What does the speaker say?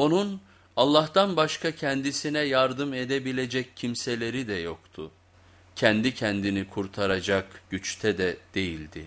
Onun Allah'tan başka kendisine yardım edebilecek kimseleri de yoktu. Kendi kendini kurtaracak güçte de değildi.